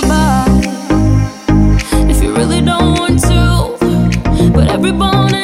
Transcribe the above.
goodbye if you really don't want to. But every bone